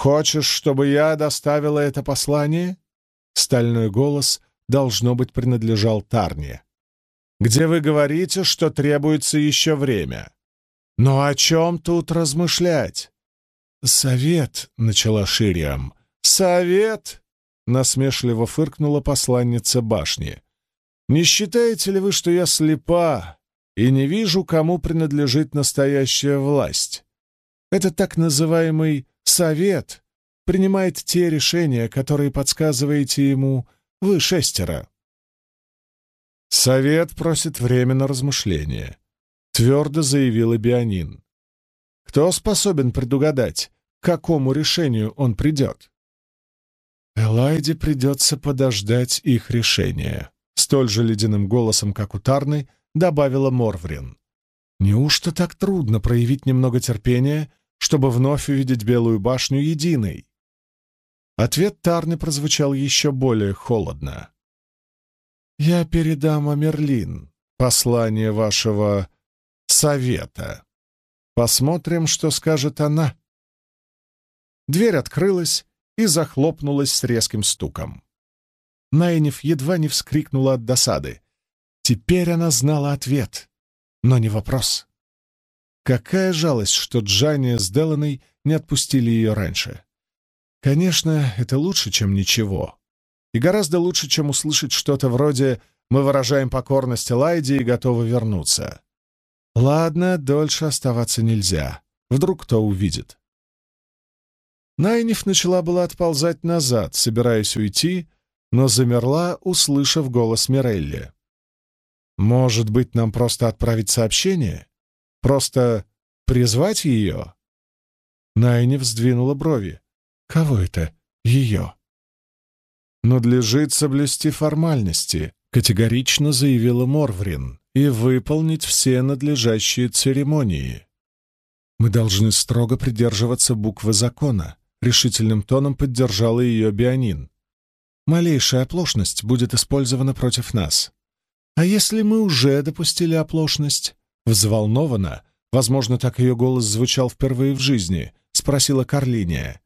«Хочешь, чтобы я доставила это послание?» Стальной голос, должно быть, принадлежал Тарне. «Где вы говорите, что требуется еще время?» «Но о чем тут размышлять?» «Совет», — начала Шириам. «Совет?» — насмешливо фыркнула посланница башни. «Не считаете ли вы, что я слепа и не вижу, кому принадлежит настоящая власть? Это так называемый совет принимает те решения, которые подсказываете ему вы шестеро». «Совет просит время на размышление», — твердо заявила Бионин. Кто способен предугадать, к какому решению он придет? Элайде придется подождать их решения. Столь же ледяным голосом, как у Тарны, добавила Морврин. Неужто так трудно проявить немного терпения, чтобы вновь увидеть Белую башню единой? Ответ Тарны прозвучал еще более холодно. «Я передам Амерлин послание вашего совета». Посмотрим, что скажет она. Дверь открылась и захлопнулась с резким стуком. Найниф едва не вскрикнула от досады. Теперь она знала ответ, но не вопрос. Какая жалость, что Джанни с Деланой не отпустили ее раньше. Конечно, это лучше, чем ничего. И гораздо лучше, чем услышать что-то вроде «Мы выражаем покорность Лайде и готовы вернуться». Ладно, дольше оставаться нельзя. Вдруг кто увидит. Найниф начала была отползать назад, собираясь уйти, но замерла, услышав голос Мирелли. «Может быть, нам просто отправить сообщение? Просто призвать ее?» Найниф сдвинула брови. «Кого это? Ее?» «Надлежит соблюсти формальности», — категорично заявила Морврин и выполнить все надлежащие церемонии. Мы должны строго придерживаться буквы закона, решительным тоном поддержала ее Бионин. Малейшая оплошность будет использована против нас. А если мы уже допустили оплошность? Взволнованно, возможно, так ее голос звучал впервые в жизни, спросила Карлиния.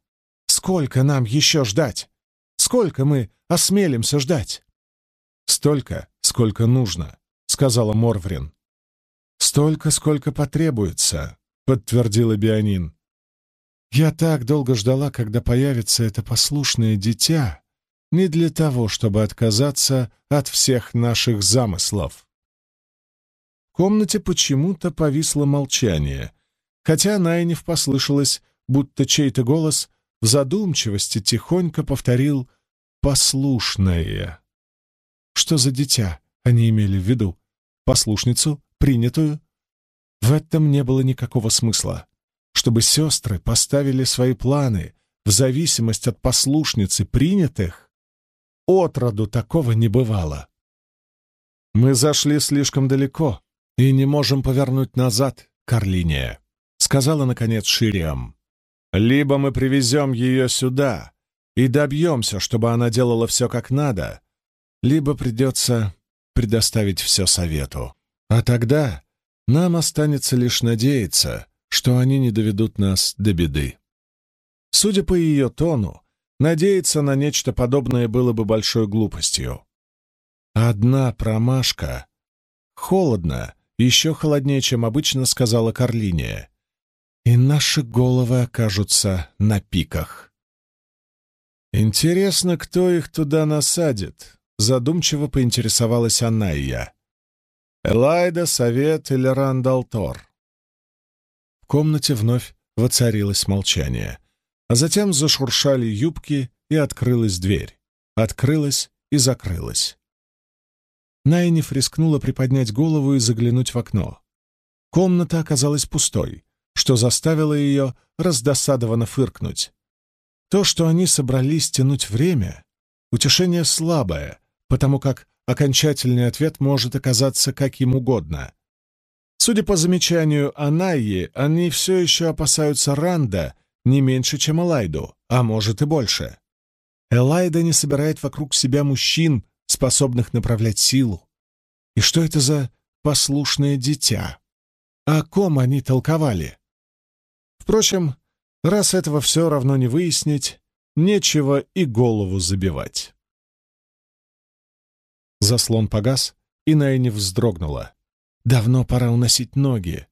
Сколько нам еще ждать? Сколько мы осмелимся ждать? Столько, сколько нужно сказала Морврин. «Столько, сколько потребуется», — подтвердила Бионин. «Я так долго ждала, когда появится это послушное дитя, не для того, чтобы отказаться от всех наших замыслов». Комнате почему-то повисло молчание, хотя Найнев послышалось, будто чей-то голос в задумчивости тихонько повторил «послушное». Что за дитя они имели в виду? послушницу, принятую. В этом не было никакого смысла. Чтобы сестры поставили свои планы в зависимость от послушницы принятых, отроду такого не бывало. «Мы зашли слишком далеко и не можем повернуть назад, Карлиния», — сказала, наконец, Шириам. «Либо мы привезем ее сюда и добьемся, чтобы она делала все как надо, либо придется предоставить все совету. А тогда нам останется лишь надеяться, что они не доведут нас до беды. Судя по ее тону, надеяться на нечто подобное было бы большой глупостью. Одна промашка. Холодно, еще холоднее, чем обычно, сказала Карлиния. И наши головы окажутся на пиках. Интересно, кто их туда насадит, задумчиво поинтересовалась Анайя. «Элайда, Совет или Рандалтор?» В комнате вновь воцарилось молчание, а затем зашуршали юбки и открылась дверь. Открылась и закрылась. Найниф рискнула приподнять голову и заглянуть в окно. Комната оказалась пустой, что заставило ее раздосадованно фыркнуть. То, что они собрались тянуть время, утешение слабое, потому как окончательный ответ может оказаться каким угодно. Судя по замечанию Анайи, они все еще опасаются Ранда не меньше, чем Элайду, а может и больше. Элайда не собирает вокруг себя мужчин, способных направлять силу. И что это за послушное дитя? О ком они толковали? Впрочем, Раз этого все равно не выяснить, нечего и голову забивать. Заслон погас, и Найни вздрогнула. Давно пора уносить ноги.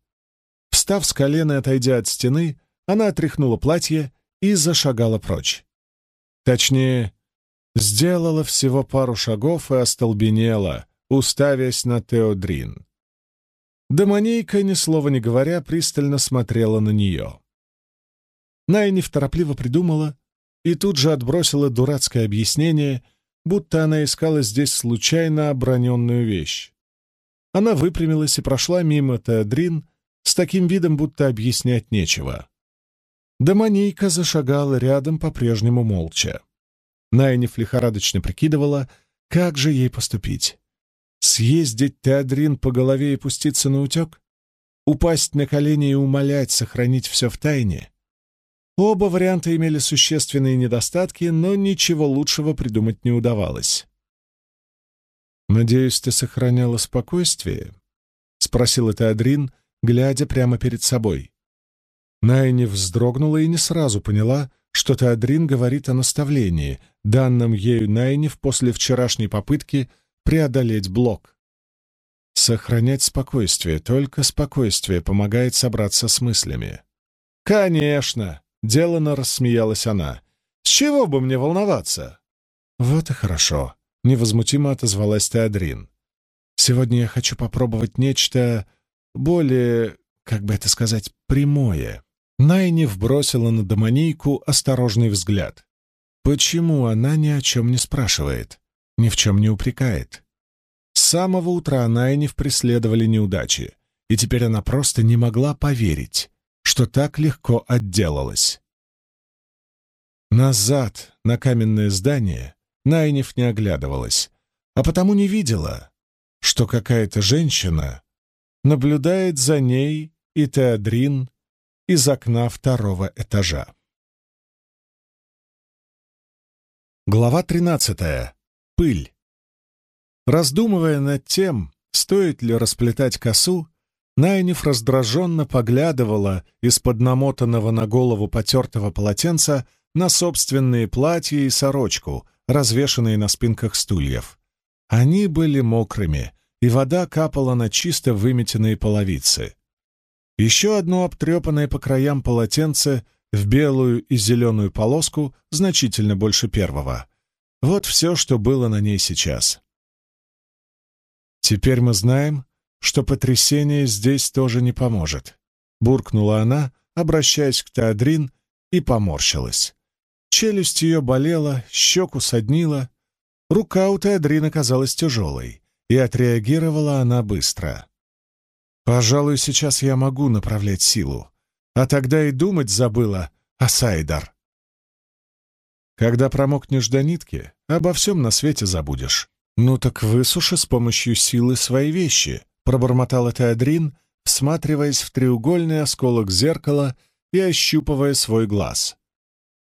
Встав с колена и отойдя от стены, она отряхнула платье и зашагала прочь. Точнее, сделала всего пару шагов и остолбенела, уставясь на Теодрин. Демонейка, ни слова не говоря, пристально смотрела на нее. Найни торопливо придумала и тут же отбросила дурацкое объяснение, будто она искала здесь случайно оброненную вещь. Она выпрямилась и прошла мимо Теодрин с таким видом, будто объяснять нечего. Домонийка зашагала рядом по-прежнему молча. Найниф лихорадочно прикидывала, как же ей поступить. Съездить Теодрин по голове и пуститься на утек? Упасть на колени и умолять сохранить все в тайне? Оба варианта имели существенные недостатки, но ничего лучшего придумать не удавалось. «Надеюсь, ты сохраняла спокойствие?» — спросил Теодрин, глядя прямо перед собой. Найни вздрогнула и не сразу поняла, что Теодрин говорит о наставлении, данном ею Найнев после вчерашней попытки преодолеть блок. Сохранять спокойствие, только спокойствие помогает собраться с мыслями. «Конечно!» — делано рассмеялась она. «С чего бы мне волноваться?» «Вот и хорошо», — невозмутимо отозвалась Теодрин. «Сегодня я хочу попробовать нечто более, как бы это сказать, прямое». Найнев бросила на домонийку осторожный взгляд. Почему она ни о чем не спрашивает, ни в чем не упрекает? С самого утра Найнев преследовали неудачи, и теперь она просто не могла поверить, что так легко отделалась. Назад, на каменное здание, Найнев не оглядывалась, а потому не видела, что какая-то женщина наблюдает за ней и Теодрин из окна второго этажа. Глава 13. Пыль. Раздумывая над тем, стоит ли расплетать косу, Найниф раздраженно поглядывала из-под намотанного на голову потертого полотенца на собственные платья и сорочку, развешанные на спинках стульев. Они были мокрыми, и вода капала на чисто выметенные половицы. Еще одно обтрепанное по краям полотенце в белую и зеленую полоску, значительно больше первого. Вот все, что было на ней сейчас. Теперь мы знаем, что потрясение здесь тоже не поможет. Буркнула она, обращаясь к Теодрин, и поморщилась. Челюсть ее болела, щеку соднила. Рука у Теодрин оказалась тяжелой, и отреагировала она быстро. «Пожалуй, сейчас я могу направлять силу, а тогда и думать забыла о Сайдар». Когда промокнешь до нитки, обо всем на свете забудешь. Ну так высуши с помощью силы свои вещи, — пробормотал Теодрин, всматриваясь в треугольный осколок зеркала и ощупывая свой глаз.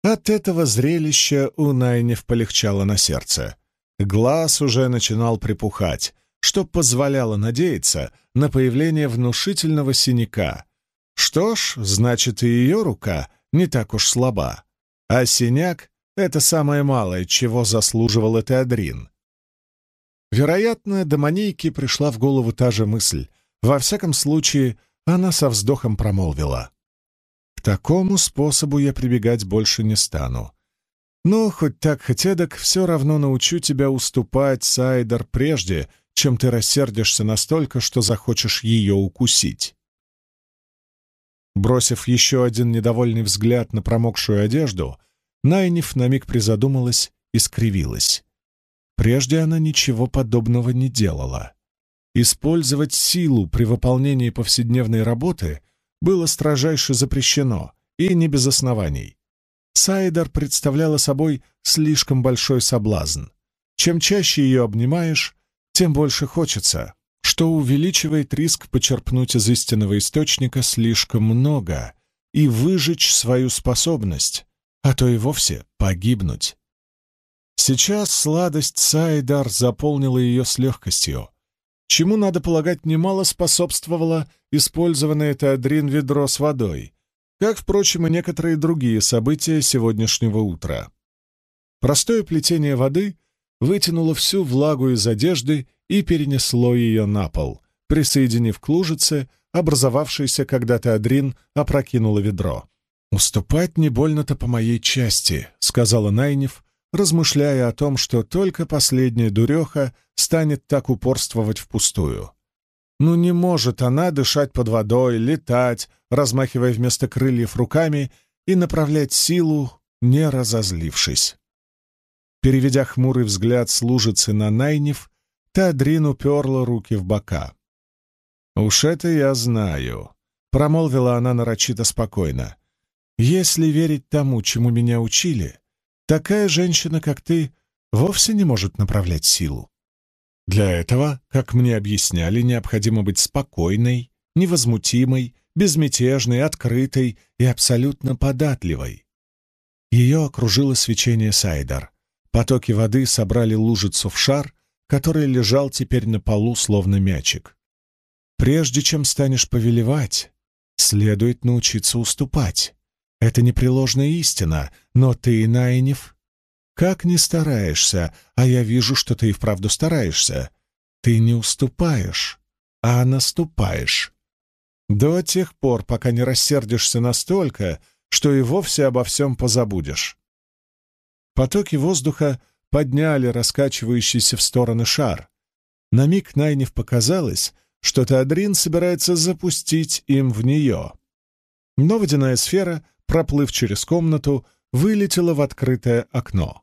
От этого зрелища у Найнев полегчало на сердце. Глаз уже начинал припухать, что позволяло надеяться на появление внушительного синяка. Что ж, значит, и ее рука не так уж слаба. А синяк — это самое малое, чего заслуживал Теодрин. Вероятно, Домонейке пришла в голову та же мысль. Во всяком случае, она со вздохом промолвила. «К такому способу я прибегать больше не стану. Но хоть так, хоть эдак, все равно научу тебя уступать, Сайдер, прежде, чем ты рассердишься настолько, что захочешь ее укусить». Бросив еще один недовольный взгляд на промокшую одежду, Найниф на миг призадумалась и скривилась. Прежде она ничего подобного не делала. Использовать силу при выполнении повседневной работы было строжайше запрещено, и не без оснований. Сайдар представляла собой слишком большой соблазн. Чем чаще ее обнимаешь, тем больше хочется, что увеличивает риск почерпнуть из истинного источника слишком много и выжечь свою способность, а то и вовсе погибнуть. Сейчас сладость Сайдар заполнила ее с легкостью, чему, надо полагать, немало способствовало использованное Теодрин ведро с водой. как, впрочем, и некоторые другие события сегодняшнего утра. Простое плетение воды вытянуло всю влагу из одежды и перенесло ее на пол, присоединив к лужице, образовавшейся, когда Теодрин опрокинула ведро. «Уступать не больно-то по моей части», — сказала Найнев, размышляя о том, что только последняя дуреха станет так упорствовать впустую. Ну не может она дышать под водой, летать, размахивая вместо крыльев руками и направлять силу, не разозлившись. Переведя хмурый взгляд с лужицы на Найнев, Тадрин уперла руки в бока. «Уж это я знаю», — промолвила она нарочито спокойно. «Если верить тому, чему меня учили, такая женщина, как ты, вовсе не может направлять силу. Для этого, как мне объясняли, необходимо быть спокойной, невозмутимой, безмятежной, открытой и абсолютно податливой. Ее окружило свечение Сайдар. Потоки воды собрали лужицу в шар, который лежал теперь на полу, словно мячик. Прежде чем станешь повелевать, следует научиться уступать. Это непреложная истина, но ты, Найнев, как ни стараешься, а я вижу, что ты и вправду стараешься, ты не уступаешь, а наступаешь. До тех пор, пока не рассердишься настолько, что и вовсе обо всем позабудешь. Потоки воздуха подняли раскачивающийся в стороны шар. На миг Найнев показалось, что Теодрин собирается запустить им в нее. Но водяная сфера, проплыв через комнату, вылетела в открытое окно.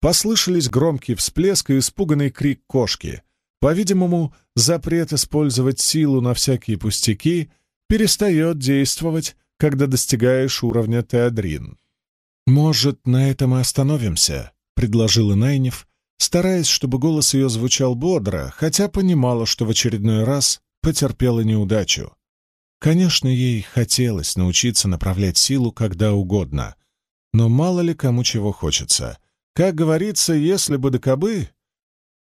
Послышались громкий всплеск и испуганный крик кошки. По-видимому, запрет использовать силу на всякие пустяки перестает действовать, когда достигаешь уровня Теодрин. «Может, на этом и остановимся?» — предложила Найнев, стараясь, чтобы голос ее звучал бодро, хотя понимала, что в очередной раз потерпела неудачу. Конечно, ей хотелось научиться направлять силу когда угодно, но мало ли кому чего хочется. Как говорится, если бы до кобы...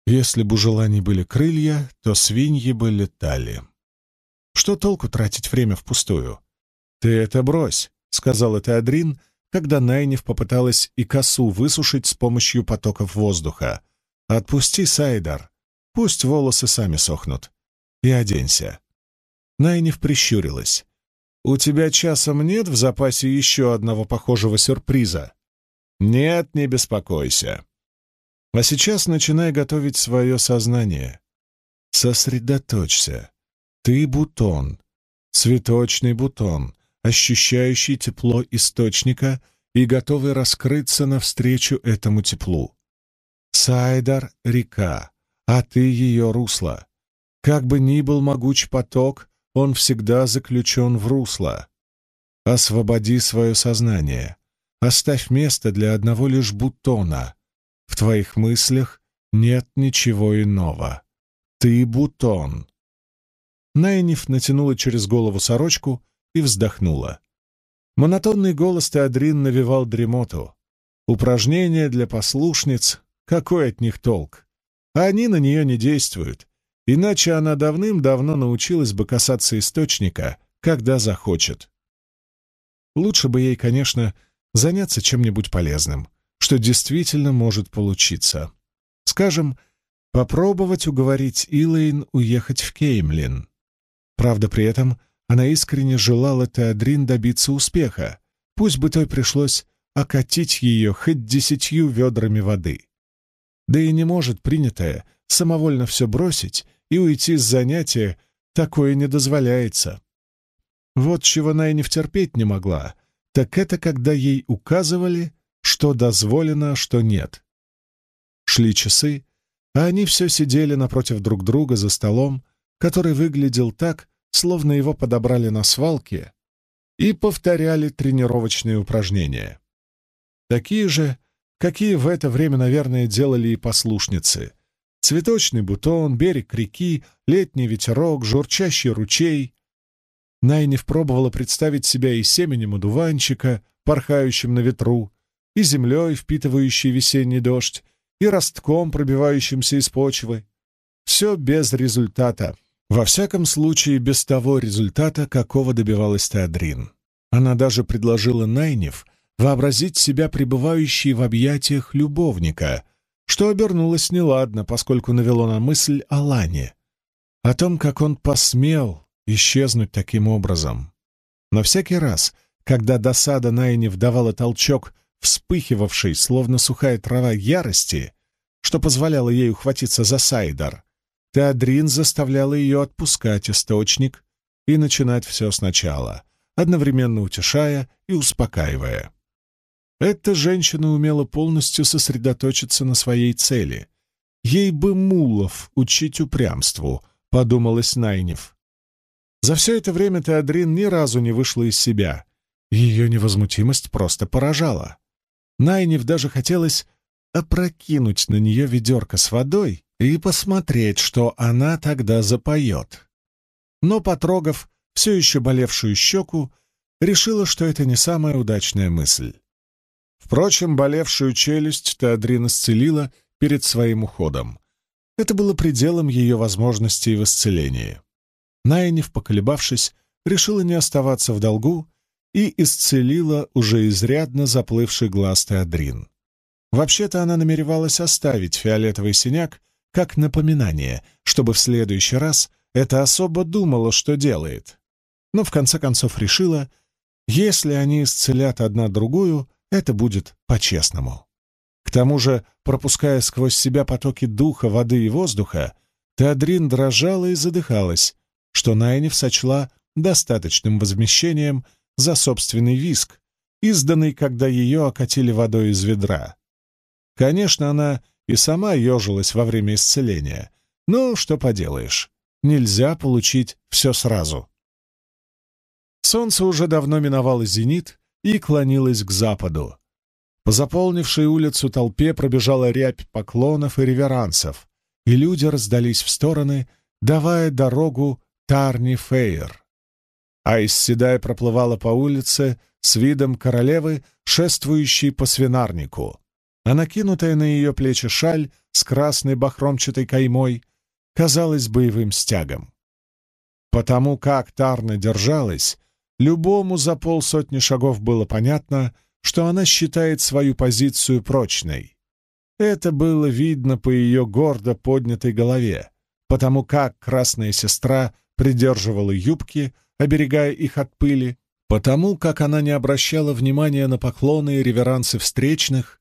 Если бы у желаний были крылья, то свиньи бы летали. Что толку тратить время впустую? «Ты это брось», — сказал это когда Найнев попыталась и косу высушить с помощью потоков воздуха. «Отпусти, Сайдар. Пусть волосы сами сохнут. И оденься». Найнев прищурилась. «У тебя часом нет в запасе еще одного похожего сюрприза?» «Нет, не беспокойся. А сейчас начинай готовить свое сознание. Сосредоточься. Ты бутон, цветочный бутон, ощущающий тепло источника и готовый раскрыться навстречу этому теплу. Сайдар — река, а ты ее русло. Как бы ни был могуч поток, он всегда заключен в русло. Освободи свое сознание. Оставь место для одного лишь бутона. В твоих мыслях нет ничего иного. Ты бутон. Найниф натянула через голову сорочку и вздохнула. Монотонный голос Теодрин навевал дремоту. Упражнения для послушниц, какой от них толк? Они на нее не действуют, иначе она давным-давно научилась бы касаться источника, когда захочет. Лучше бы ей, конечно, заняться чем-нибудь полезным, что действительно может получиться. Скажем, попробовать уговорить Илэйн уехать в Кеймлин. Правда, при этом она искренне желала Теодрин добиться успеха, пусть бы той пришлось окатить ее хоть десятью ведрами воды. Да и не может принятая самовольно все бросить и уйти с занятия, такое не дозволяется. Вот чего она и не втерпеть не могла, так это когда ей указывали, что дозволено, а что нет. Шли часы, а они все сидели напротив друг друга за столом, который выглядел так, словно его подобрали на свалке, и повторяли тренировочные упражнения. Такие же, какие в это время, наверное, делали и послушницы. Цветочный бутон, берег реки, летний ветерок, журчащий ручей, Найниф пробовала представить себя и семенем одуванчика, порхающим на ветру, и землей, впитывающей весенний дождь, и ростком, пробивающимся из почвы. Все без результата. Во всяком случае, без того результата, какого добивалась Теодрин. Она даже предложила Найнев вообразить себя пребывающей в объятиях любовника, что обернулось неладно, поскольку навело на мысль о Лане, о том, как он посмел исчезнуть таким образом. Но всякий раз, когда досада Найнев давала толчок вспыхивавшей, словно сухая трава ярости, что позволяло ей ухватиться за Сайдар, Теодрин заставляла ее отпускать источник и начинать все сначала, одновременно утешая и успокаивая. Эта женщина умела полностью сосредоточиться на своей цели. Ей бы мулов учить упрямству, подумалось Найнев. За все это время Теодрин ни разу не вышла из себя. Ее невозмутимость просто поражала. Найнев даже хотелось опрокинуть на нее ведерко с водой и посмотреть, что она тогда запоет. Но, потрогав все еще болевшую щеку, решила, что это не самая удачная мысль. Впрочем, болевшую челюсть Теодрин исцелила перед своим уходом. Это было пределом ее возможностей в исцелении. Найнев, поколебавшись, решила не оставаться в долгу и исцелила уже изрядно заплывший глаз Теодрин. Вообще-то она намеревалась оставить фиолетовый синяк как напоминание, чтобы в следующий раз эта особа думала, что делает. Но в конце концов решила, если они исцелят одна другую, это будет по-честному. К тому же, пропуская сквозь себя потоки духа, воды и воздуха, Теодрин дрожала и задыхалась, что Найнев сочла достаточным возмещением за собственный виск, изданный, когда ее окатили водой из ведра. Конечно, она и сама ежилась во время исцеления, но что поделаешь, нельзя получить все сразу. Солнце уже давно миновало зенит, и клонилась к западу. По заполнившей улицу толпе пробежала рябь поклонов и реверансов, и люди раздались в стороны, давая дорогу Тарни Фейер. Айс Седай проплывала по улице с видом королевы, шествующей по свинарнику, а накинутая на ее плечи шаль с красной бахромчатой каймой казалась боевым стягом. Потому как Тарна держалась, Любому за полсотни шагов было понятно, что она считает свою позицию прочной. Это было видно по ее гордо поднятой голове, потому как красная сестра придерживала юбки, оберегая их от пыли, потому как она не обращала внимания на поклоны и реверансы встречных.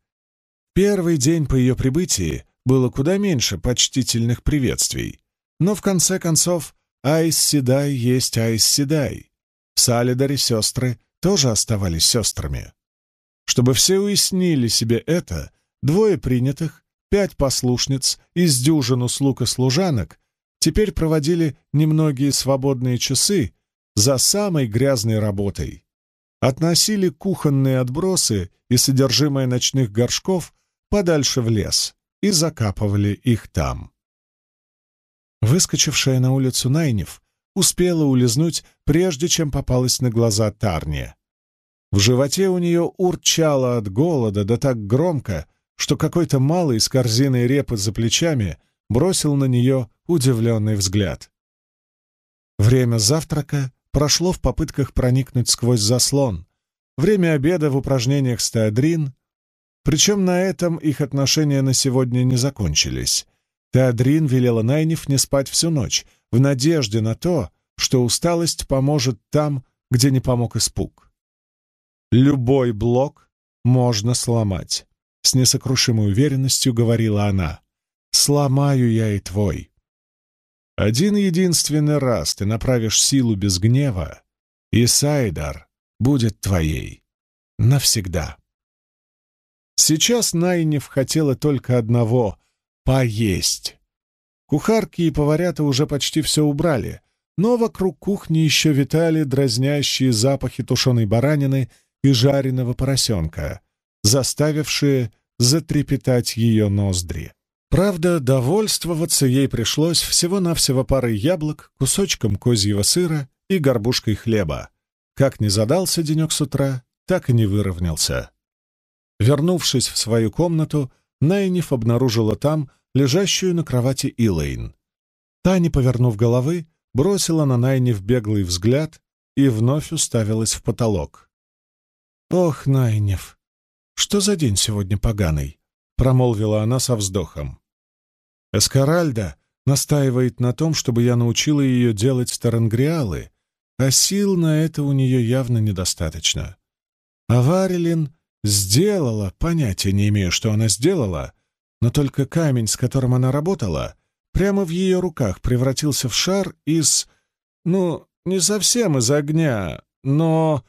Первый день по ее прибытии было куда меньше почтительных приветствий, но в конце концов Айс Седай есть Айс Седай, в Салидаре сестры тоже оставались сестрами. Чтобы все уяснили себе это, двое принятых, пять послушниц из дюжину слуг и служанок теперь проводили немногие свободные часы за самой грязной работой. Относили кухонные отбросы и содержимое ночных горшков подальше в лес и закапывали их там. Выскочившая на улицу Найнев успела улизнуть, прежде чем попалась на глаза Тарне. В животе у нее урчало от голода, да так громко, что какой-то малый с корзиной репы за плечами бросил на нее удивленный взгляд. Время завтрака прошло в попытках проникнуть сквозь заслон, время обеда в упражнениях стеадрин, причем на этом их отношения на сегодня не закончились. Теодрин велела Найниф не спать всю ночь, в надежде на то, что усталость поможет там, где не помог испуг. «Любой блок можно сломать», — с несокрушимой уверенностью говорила она. «Сломаю я и твой». Один единственный раз ты направишь силу без гнева, и Сайдар будет твоей. Навсегда. Сейчас Найнев хотела только одного — поесть. Кухарки и поварята уже почти все убрали, но вокруг кухни еще витали дразнящие запахи тушеной баранины и жареного поросенка, заставившие затрепетать ее ноздри. Правда, довольствоваться ей пришлось всего-навсего парой яблок, кусочком козьего сыра и горбушкой хлеба. Как не задался денек с утра, так и не выровнялся. Вернувшись в свою комнату, Найниф обнаружила там лежащую на кровати Илэйн. Та, не повернув головы, бросила на Найниф беглый взгляд, и вновь уставилась в потолок. «Ох, Найнев, что за день сегодня поганый?» — промолвила она со вздохом. «Эскаральда настаивает на том, чтобы я научила ее делать тарангриалы, а сил на это у нее явно недостаточно. А Варилин сделала, понятия не имею, что она сделала, но только камень, с которым она работала, прямо в ее руках превратился в шар из... ну, не совсем из огня, но...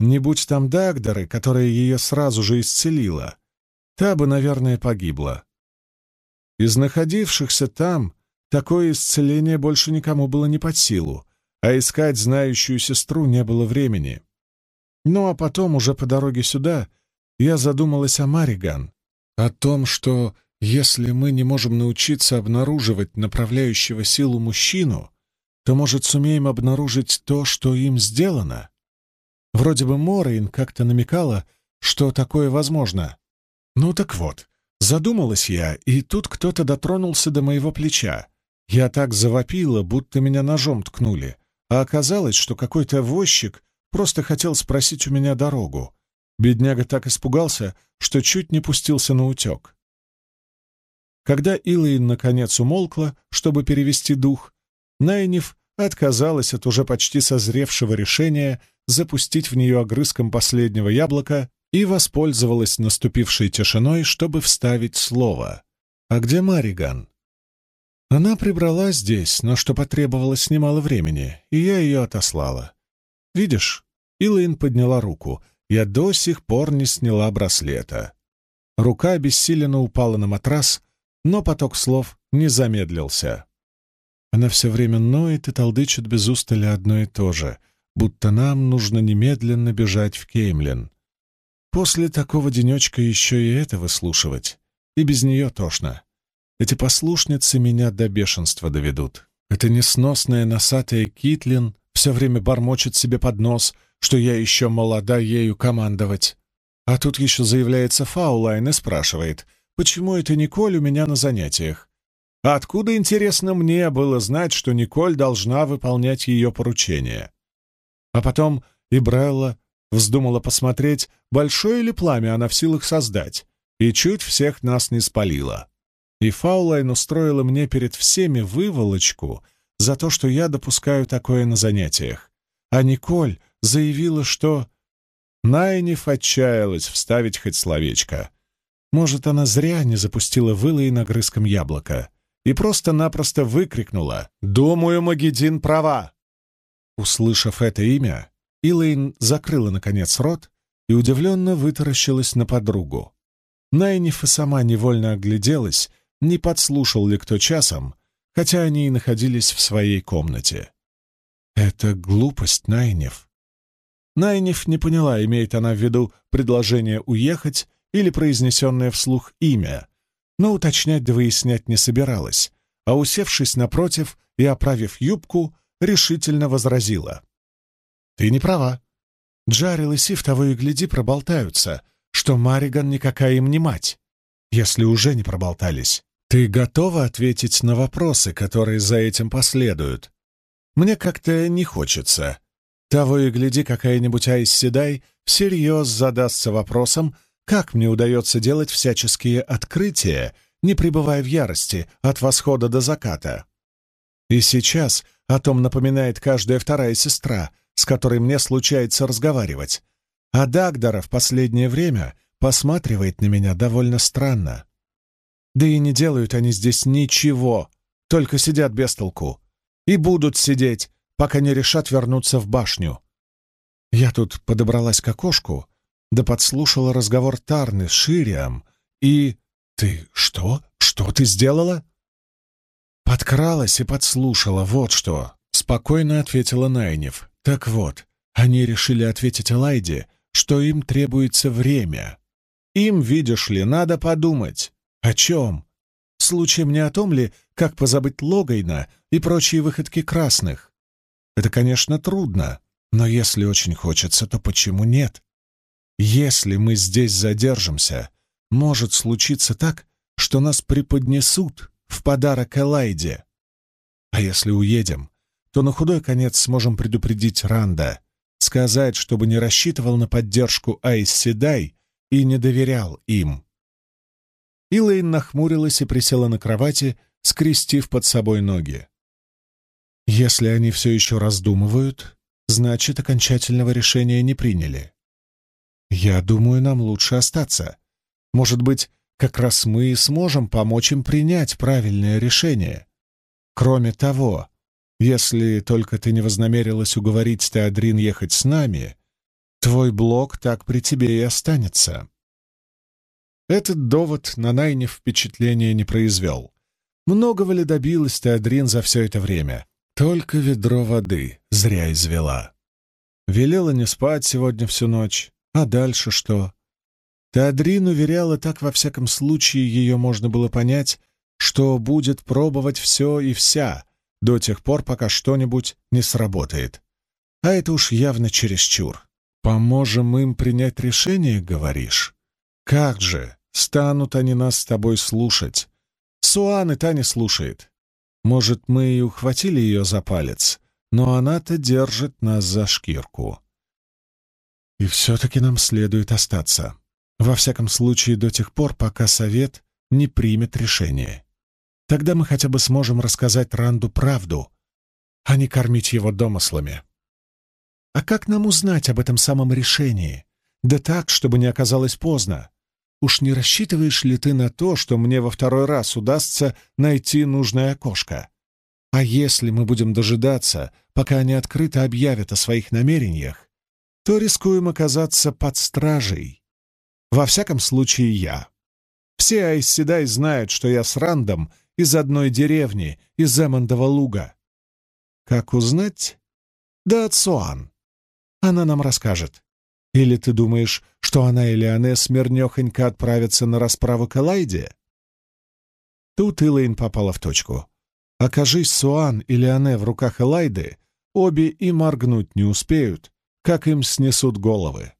Не будь там Дагдары, которая ее сразу же исцелила, та бы, наверное, погибла. Из находившихся там такое исцеление больше никому было не под силу, а искать знающую сестру не было времени. Ну а потом, уже по дороге сюда, я задумалась о Мариган, о том, что если мы не можем научиться обнаруживать направляющего силу мужчину, то, может, сумеем обнаружить то, что им сделано? Вроде бы Морейн как-то намекала, что такое возможно. Ну так вот, задумалась я, и тут кто-то дотронулся до моего плеча. Я так завопила, будто меня ножом ткнули, а оказалось, что какой-то возчик просто хотел спросить у меня дорогу. Бедняга так испугался, что чуть не пустился на утек. Когда Илайн наконец умолкла, чтобы перевести дух, Найниф отказалась от уже почти созревшего решения запустить в нее огрызком последнего яблока и воспользовалась наступившей тишиной, чтобы вставить слово. «А где Мариган?» Она прибрала здесь, но что потребовалось немало времени, и я ее отослала. «Видишь?» — Илайн подняла руку. «Я до сих пор не сняла браслета». Рука обессиленно упала на матрас, но поток слов не замедлился. Она все время ноет и толдычит без устали одно и то же, будто нам нужно немедленно бежать в Кеймлин. После такого денечка еще и это выслушивать, и без нее тошно. Эти послушницы меня до бешенства доведут. Эта несносная носатая Китлин все время бормочет себе под нос, что я еще молода ею командовать. А тут еще заявляется Фаулайн и спрашивает, почему это Николь у меня на занятиях. А откуда, интересно, мне было знать, что Николь должна выполнять ее поручения? А потом Ибрелла вздумала посмотреть, большое ли пламя она в силах создать, и чуть всех нас не спалила. И Фаулайн устроила мне перед всеми выволочку за то, что я допускаю такое на занятиях. А Николь заявила, что... Найниф отчаялась вставить хоть словечко. Может, она зря не запустила вылой нагрызком яблока и просто-напросто выкрикнула «Думаю, Магедин права!». Услышав это имя, Илэйн закрыла, наконец, рот и удивленно вытаращилась на подругу. Найниф и сама невольно огляделась, не подслушал ли кто часом, хотя они и находились в своей комнате. Это глупость, Найниф. Найниф не поняла, имеет она в виду предложение уехать или произнесенное вслух имя, но уточнять да выяснять не собиралась, а, усевшись напротив и оправив юбку, решительно возразила. «Ты не права. Джарил и Сив того и гляди проболтаются, что Мариган никакая им не мать, если уже не проболтались. Ты готова ответить на вопросы, которые за этим последуют? Мне как-то не хочется. Того и гляди, какая-нибудь Айс Седай всерьез задастся вопросом, как мне удается делать всяческие открытия, не пребывая в ярости от восхода до заката? И сейчас о том напоминает каждая вторая сестра, с которой мне случается разговаривать. А Дагдара в последнее время посматривает на меня довольно странно. Да и не делают они здесь ничего, только сидят без толку. И будут сидеть, пока не решат вернуться в башню. Я тут подобралась к окошку, да подслушала разговор Тарны с Шириам, и... Ты что? Что ты сделала? Подкралась и подслушала, вот что. Спокойно ответила Найнев. Так вот, они решили ответить Элайде, что им требуется время. Им, видишь ли, надо подумать. О чем? Случаем не о том ли, как позабыть Логайна и прочие выходки красных? Это, конечно, трудно, но если очень хочется, то почему нет? Если мы здесь задержимся, может случиться так, что нас преподнесут в подарок Элайде. А если уедем, то на худой конец сможем предупредить Ранда, сказать, чтобы не рассчитывал на поддержку Айс Седай и не доверял им. Илэйн нахмурилась и присела на кровати, скрестив под собой ноги. Если они все еще раздумывают, значит, окончательного решения не приняли. Я думаю, нам лучше остаться. Может быть, как раз мы и сможем помочь им принять правильное решение. Кроме того, если только ты не вознамерилась уговорить Теодрин ехать с нами, твой блок так при тебе и останется. Этот довод на Найне впечатления не произвел. Многого ли добилась Теодрин за все это время? Только ведро воды зря извела. Велела не спать сегодня всю ночь. А дальше что? Теодрин уверяла, так во всяком случае ее можно было понять, что будет пробовать все и вся до тех пор, пока что-нибудь не сработает. А это уж явно чересчур. Поможем им принять решение, говоришь? Как же? Станут они нас с тобой слушать. Суан и та не слушает. Может, мы и ухватили ее за палец, но она-то держит нас за шкирку. И все-таки нам следует остаться. Во всяком случае, до тех пор, пока совет не примет решение. Тогда мы хотя бы сможем рассказать Ранду правду, а не кормить его домыслами. А как нам узнать об этом самом решении? Да так, чтобы не оказалось поздно. Уж не рассчитываешь ли ты на то, что мне во второй раз удастся найти нужное окошко? А если мы будем дожидаться, пока они открыто объявят о своих намерениях, то рискуем оказаться под стражей. Во всяком случае, я. Все Айсседай знают, что я с Рандом из одной деревни, из Эммондова луга. Как узнать? Да от Суан. Она нам расскажет. Или ты думаешь, что она и Леоне смирнёхонько отправятся на расправу к Элайде? Тут Илэйн попала в точку. Окажись Суан и Леоне в руках Элайды, обе и моргнуть не успеют, как им снесут головы.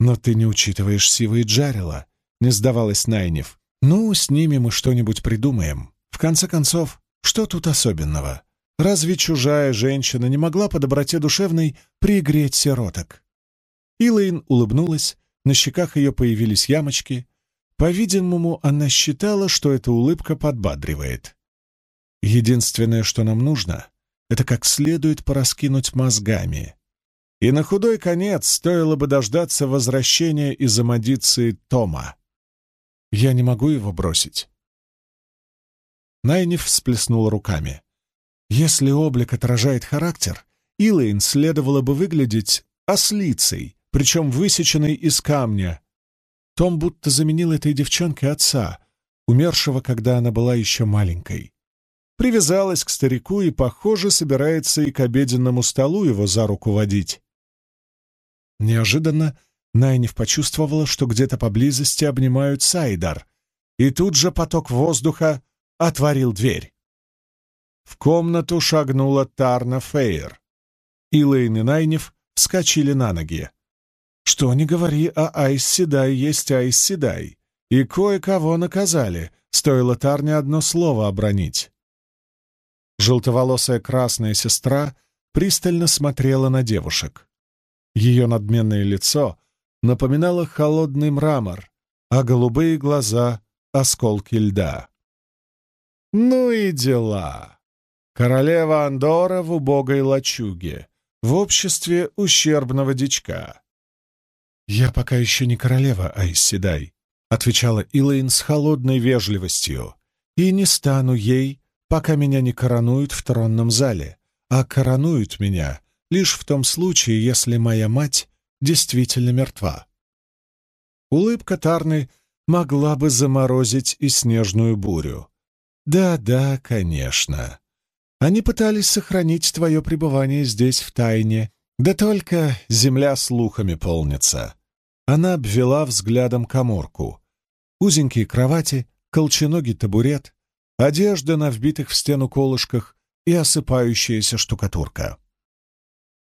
«Но ты не учитываешь Сива и Джарила», — не сдавалась Найнев. «Ну, с ними мы что-нибудь придумаем. В конце концов, что тут особенного? Разве чужая женщина не могла по доброте душевной пригреть сироток?» Илэйн улыбнулась, на щеках ее появились ямочки. По-видимому, она считала, что эта улыбка подбадривает. «Единственное, что нам нужно, это как следует пораскинуть мозгами. И на худой конец стоило бы дождаться возвращения из Амадиции Тома. Я не могу его бросить». Найниф всплеснула руками. «Если облик отражает характер, Илэйн следовало бы выглядеть ослицей, причем высеченный из камня. Том будто заменил этой девчонке отца, умершего, когда она была еще маленькой. Привязалась к старику и, похоже, собирается и к обеденному столу его за руку водить. Неожиданно Найниф почувствовала, что где-то поблизости обнимают Сайдар, и тут же поток воздуха отворил дверь. В комнату шагнула Тарна Фейер. Илэйн и Найниф вскочили на ноги. Что ни говори, а Айс Седай есть Айс Седай. И кое-кого наказали, стоило Тарне одно слово обронить. Желтоволосая красная сестра пристально смотрела на девушек. Ее надменное лицо напоминало холодный мрамор, а голубые глаза — осколки льда. Ну и дела. Королева Андора в убогой лачуге, в обществе ущербного дичка. «Я пока еще не королева, Айсседай», — отвечала Илэйн с холодной вежливостью, «и не стану ей, пока меня не коронуют в тронном зале, а коронуют меня лишь в том случае, если моя мать действительно мертва». Улыбка Тарны могла бы заморозить и снежную бурю. «Да-да, конечно. Они пытались сохранить твое пребывание здесь в тайне, да только земля слухами полнится. Она обвела взглядом коморку. Узенькие кровати, колченогий табурет, одежда на вбитых в стену колышках и осыпающаяся штукатурка.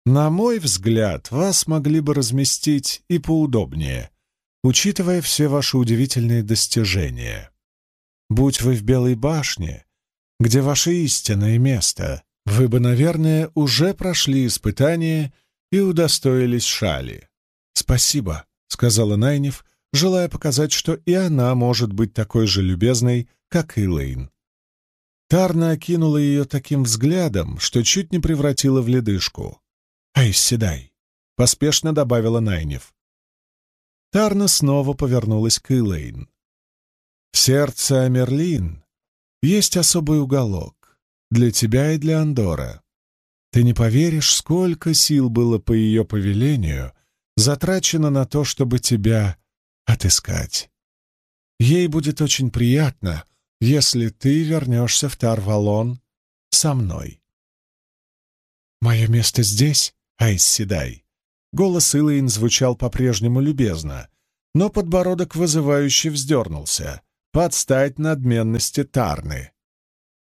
На мой взгляд, вас могли бы разместить и поудобнее, учитывая все ваши удивительные достижения. Будь вы в Белой башне, где ваше истинное место, Вы бы, наверное, уже прошли испытание и удостоились шали. Спасибо, — сказала Найнев, желая показать, что и она может быть такой же любезной, как и Лейн. Тарна окинула ее таким взглядом, что чуть не превратила в ледышку. «Ай, седай!» — поспешно добавила Найнев. Тарна снова повернулась к Элейн. «В сердце Амерлин есть особый уголок для тебя и для Андора. Ты не поверишь, сколько сил было по ее повелению затрачено на то, чтобы тебя отыскать. Ей будет очень приятно, если ты вернешься в Тарвалон со мной». «Мое место здесь, Айс Седай», Голос Илэйн звучал по-прежнему любезно, но подбородок вызывающе вздернулся, под стать надменности Тарны.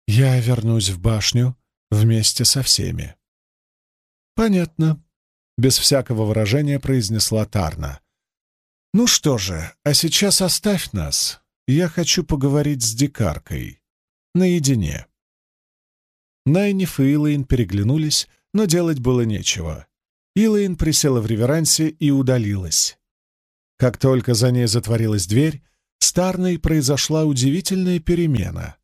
«Я вернусь в башню вместе со всеми». «Понятно», — без всякого выражения произнесла Тарна. «Ну что же, а сейчас оставь нас. Я хочу поговорить с дикаркой. Наедине». Найниф и Илэйн переглянулись, но делать было нечего. Илайн присела в реверансе и удалилась. Как только за ней затворилась дверь, с Тарной произошла удивительная перемена.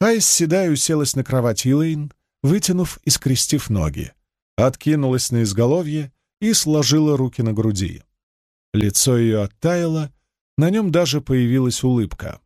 Айс Седай уселась на кровать Илайн, вытянув и скрестив ноги, откинулась на изголовье и сложила руки на груди. Лицо ее оттаяло, на нем даже появилась улыбка.